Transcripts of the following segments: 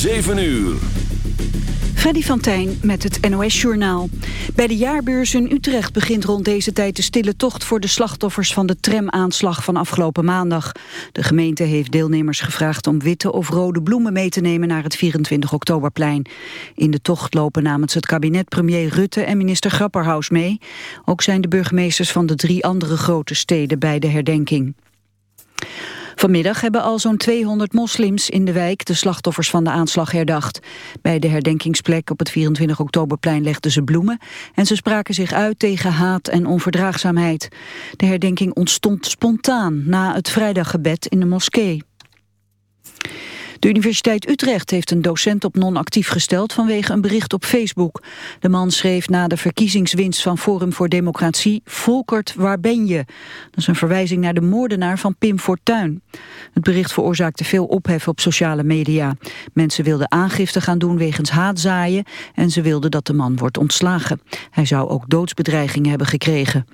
7 uur. Freddy van Tijn met het NOS-journaal. Bij de jaarbeurs in Utrecht begint rond deze tijd de stille tocht... voor de slachtoffers van de tramaanslag van afgelopen maandag. De gemeente heeft deelnemers gevraagd om witte of rode bloemen mee te nemen... naar het 24 oktoberplein. In de tocht lopen namens het kabinet premier Rutte en minister Grapperhaus mee. Ook zijn de burgemeesters van de drie andere grote steden bij de herdenking. Vanmiddag hebben al zo'n 200 moslims in de wijk de slachtoffers van de aanslag herdacht. Bij de herdenkingsplek op het 24 oktoberplein legden ze bloemen en ze spraken zich uit tegen haat en onverdraagzaamheid. De herdenking ontstond spontaan na het vrijdaggebed in de moskee. De Universiteit Utrecht heeft een docent op non-actief gesteld vanwege een bericht op Facebook. De man schreef na de verkiezingswinst van Forum voor Democratie... Volkert, waar ben je? Dat is een verwijzing naar de moordenaar van Pim Fortuyn. Het bericht veroorzaakte veel ophef op sociale media. Mensen wilden aangifte gaan doen wegens haatzaaien... en ze wilden dat de man wordt ontslagen. Hij zou ook doodsbedreigingen hebben gekregen.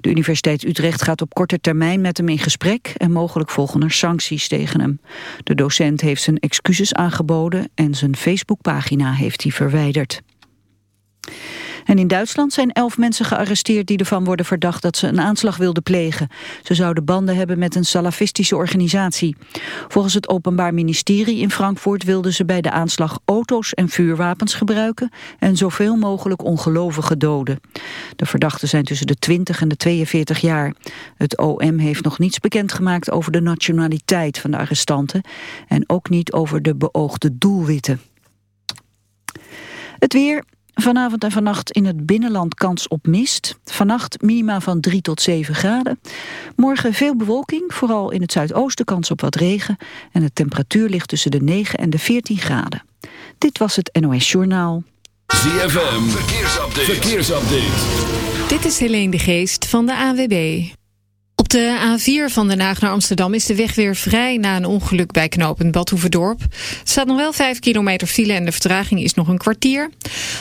De Universiteit Utrecht gaat op korte termijn met hem in gesprek... en mogelijk volgen er sancties tegen hem. De docent heeft zijn excuses aangeboden en zijn Facebookpagina heeft hij verwijderd. En in Duitsland zijn elf mensen gearresteerd die ervan worden verdacht dat ze een aanslag wilden plegen. Ze zouden banden hebben met een salafistische organisatie. Volgens het Openbaar Ministerie in Frankfurt wilden ze bij de aanslag auto's en vuurwapens gebruiken en zoveel mogelijk ongelovigen doden. De verdachten zijn tussen de 20 en de 42 jaar. Het OM heeft nog niets bekendgemaakt over de nationaliteit van de arrestanten en ook niet over de beoogde doelwitten. Het weer, Vanavond en vannacht in het binnenland kans op mist. Vannacht minima van 3 tot 7 graden. Morgen veel bewolking, vooral in het zuidoosten kans op wat regen. En de temperatuur ligt tussen de 9 en de 14 graden. Dit was het NOS Journaal. ZFM, verkeersupdate. verkeersupdate. Dit is Helene de Geest van de AWB. Op de A4 van Den Haag naar Amsterdam is de weg weer vrij na een ongeluk bij knooppunt Badhoevedorp. Er staat nog wel 5 kilometer file en de vertraging is nog een kwartier.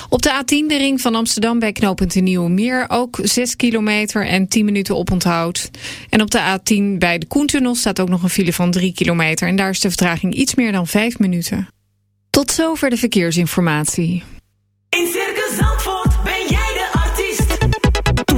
Op de A10 de ring van Amsterdam bij knooppunt de Nieuwe Meer ook 6 kilometer en 10 minuten oponthoud. En op de A10 bij de Koentunnel staat ook nog een file van 3 kilometer en daar is de vertraging iets meer dan 5 minuten. Tot zover de verkeersinformatie. In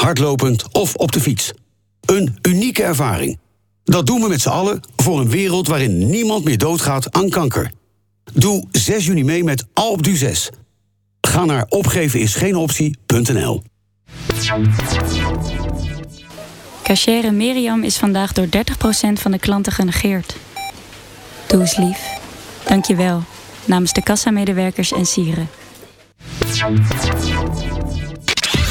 hardlopend of op de fiets. Een unieke ervaring. Dat doen we met z'n allen voor een wereld waarin niemand meer doodgaat aan kanker. Doe 6 juni mee met Alpe d'Huez. Ga naar opgevenisgeenoptie.nl Cachere Miriam is vandaag door 30% van de klanten genegeerd. Doe eens lief. Dank je wel. Namens de kassamedewerkers en sieren.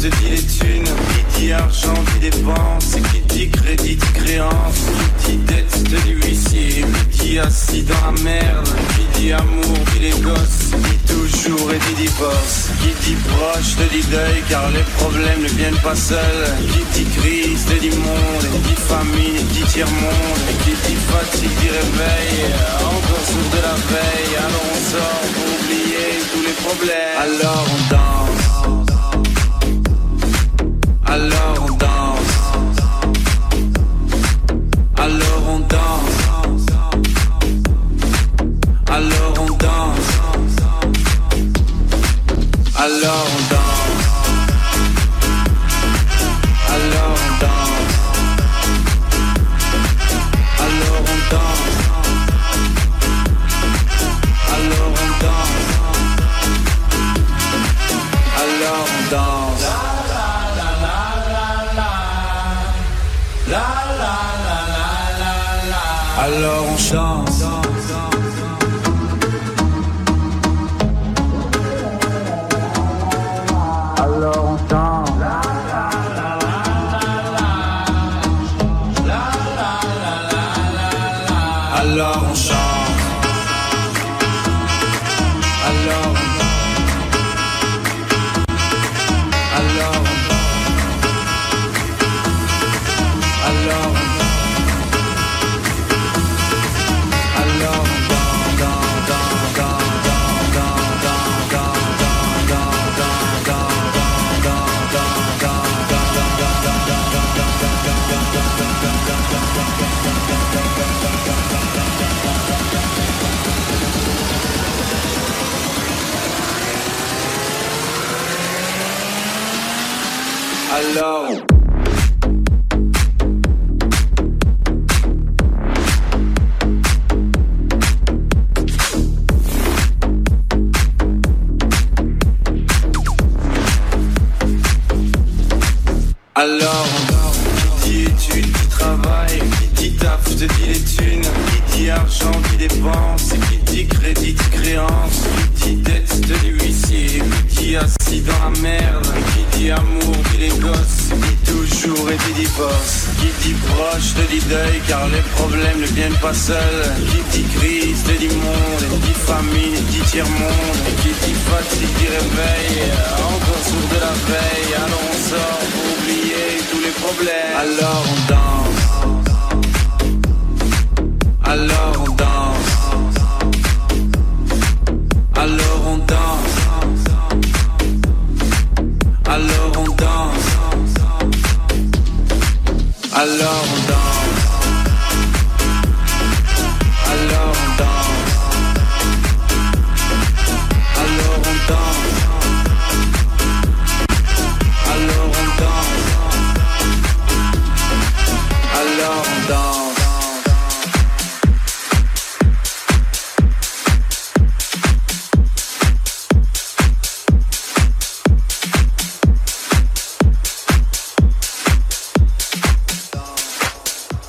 Te dis les thunes, qui dit argent, qui dépense, qui dit crédit, dit créance, qui dit dette, te dit huissier, qui dit assis dans la merde, qui dit amour, dit les gosses, qui dit toujours et dit divorce, qui dit proche, te dit deuil, car les problèmes ne viennent pas seuls, qui dit crise, te dit monde, qui dit famille, dit tiers-monde, qui dit fatigue, dit réveil, encore sourd de la veille, alors on sort pour oublier tous les problèmes. Alors on danse. Alors on danse.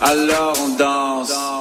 Alors on danse.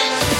Yeah.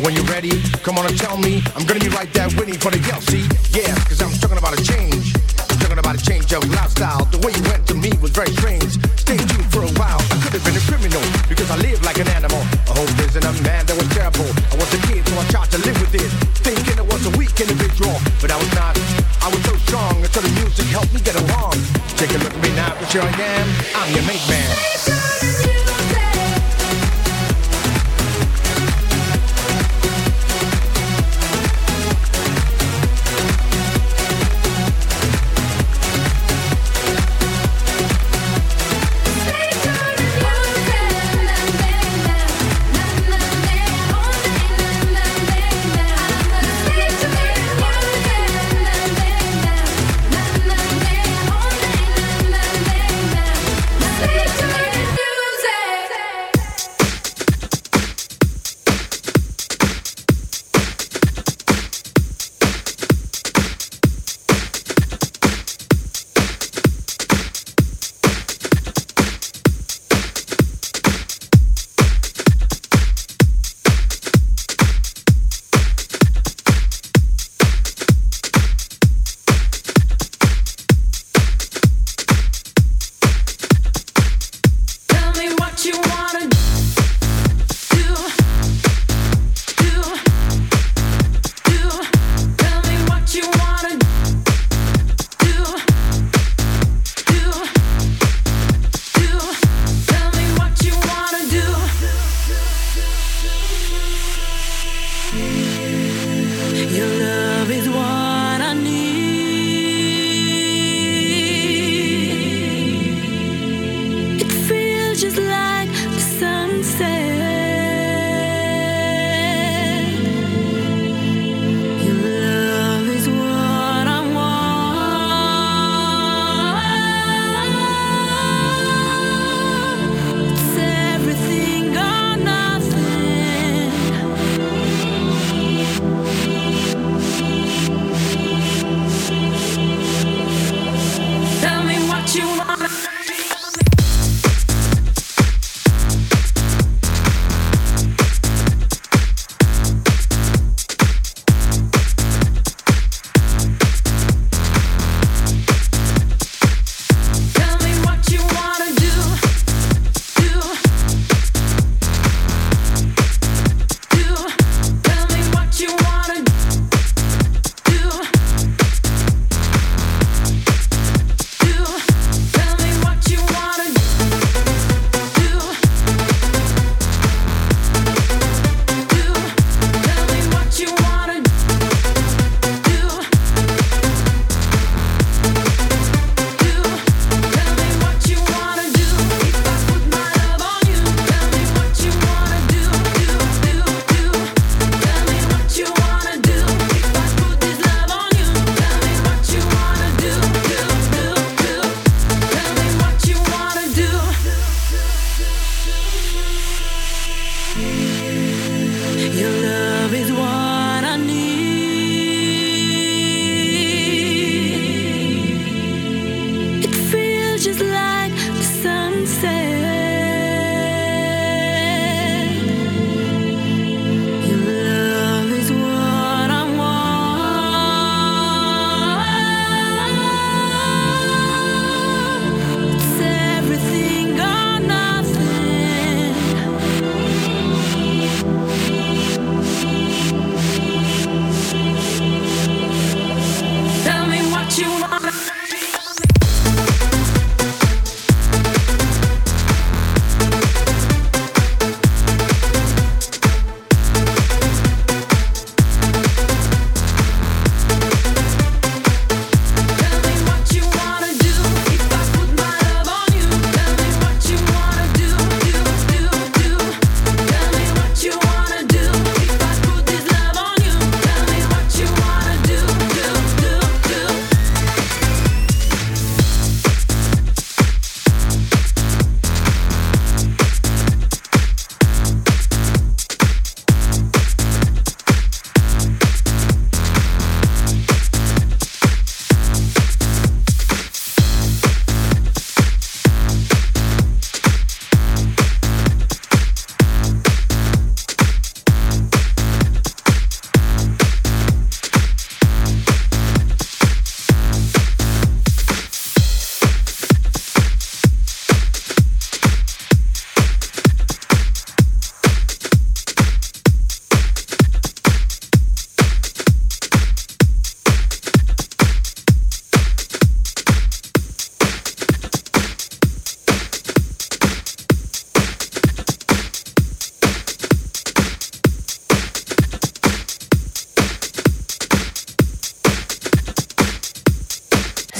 And when you're ready, come on and tell me. I'm gonna be right there waiting for the yell, see? Yeah, cause I'm talking about a change. I'm talking about a change of lifestyle. The way you went to me was very strange. Stay tuned for a while. I could have been a criminal because I live like an animal. A hope isn't a man that was terrible. I was a kid, so I tried to live with it. Thinking I was a weak individual, but I was not. I was so strong until the music helped me get along. Take a look at me now, but here I am. I'm your mate man.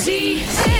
See.